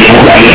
những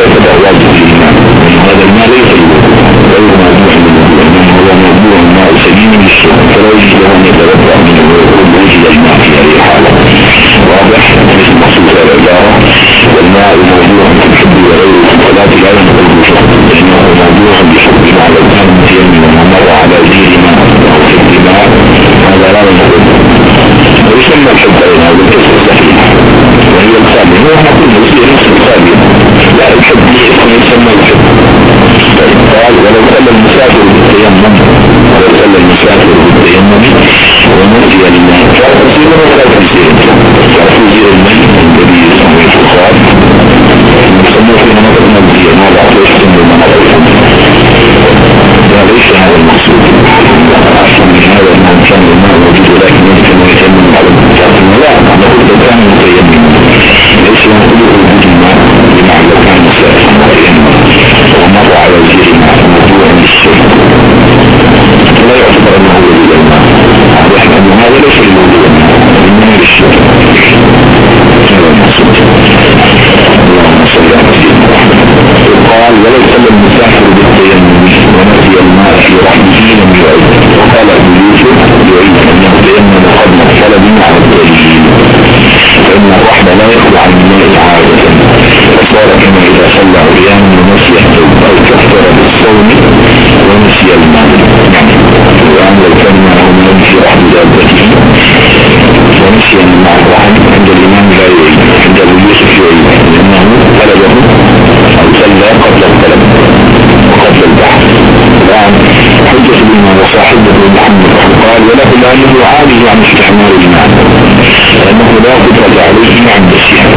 olsa da vacip demiş كفر بالصوم ونسي المال وعمل الكلمة هما في رحم دابته ونسي مع عند الإمام لا يعيد عند أبو يوسف يعيد لأنه طلبه أو صلى قبل الطلب وقبل البحث الآن حجة الإمام وصاحبه محمد قال وله لأنه عاجز عن استحمال المال لأنه لا قدرة عليه عند السياق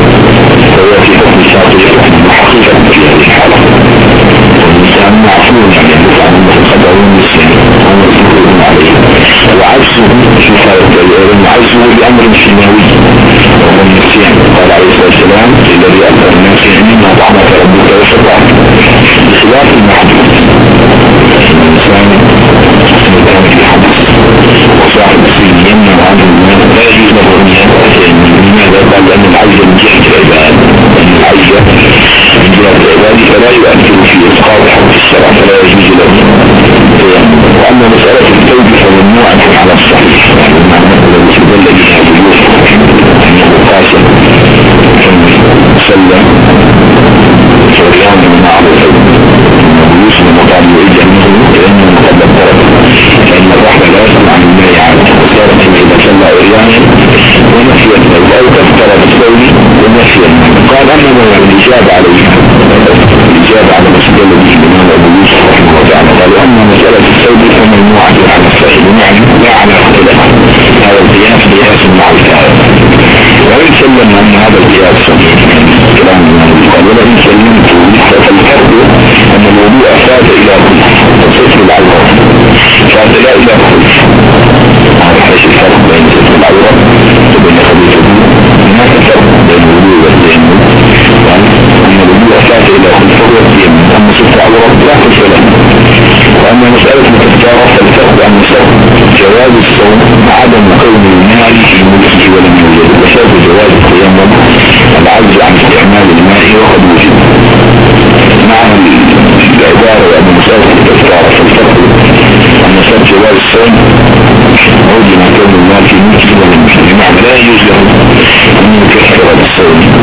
فهو في حكم ساقط وحقيقة في هذه الحالة. عن معصوم يعني مثل بأمر سماوي وهو النسيان قال عليه الصلاة والسلام الذي أمر الناس إنما طعمك ربك وشبعك بخلاف المحدود الإنسان مدام في حدث وصاحب السين يمنع عنه المال لا يجوز قال لأن العجز من جهة العباد لأن العجز ذلك لا يؤثر في إسقاط حق الشرع فلا يجوز له. وأما مسألة التوبة فممنوعة على الصحيح. يعني stage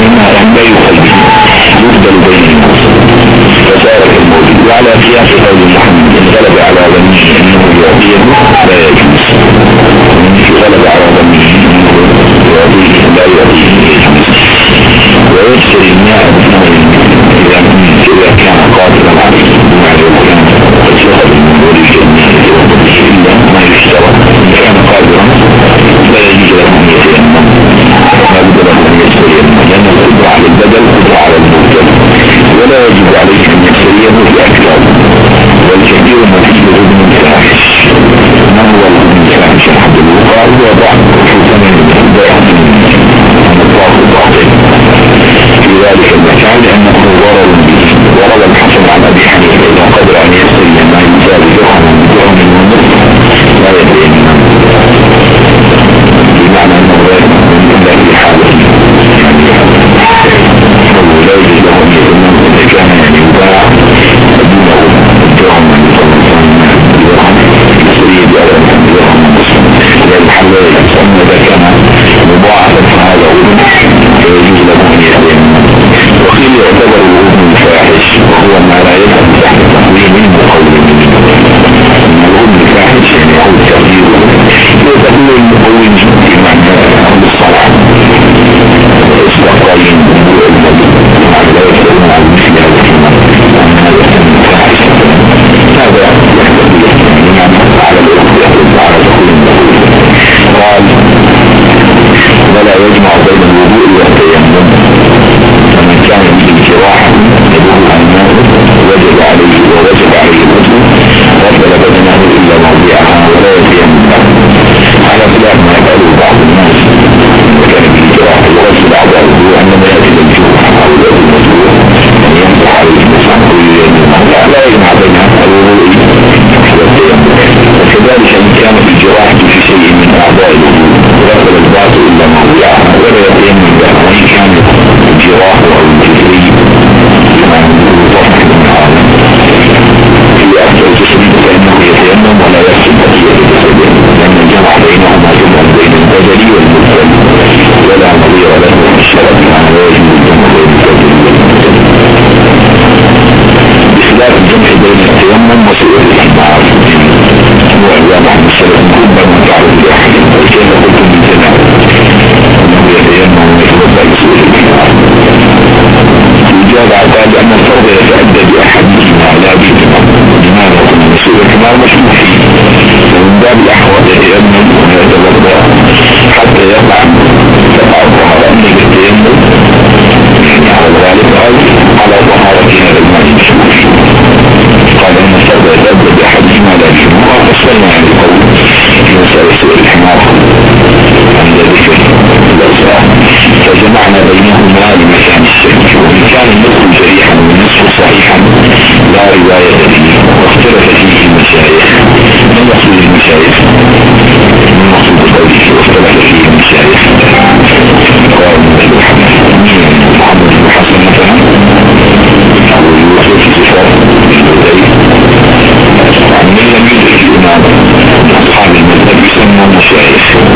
من أن لا يخل به يقبل بينهم فصارت الموجود وعلى قياس قول رواية به واختلف فيه المشايخ. من يقصد المشايخ من يقصد قوله واختلف فيه المشايخ. قال مثل محمد بن حسن مثلا. أبو يوسف سفر عن من لم يدرك الإمام؟ أصحاب المذهب يسمى مشايخ.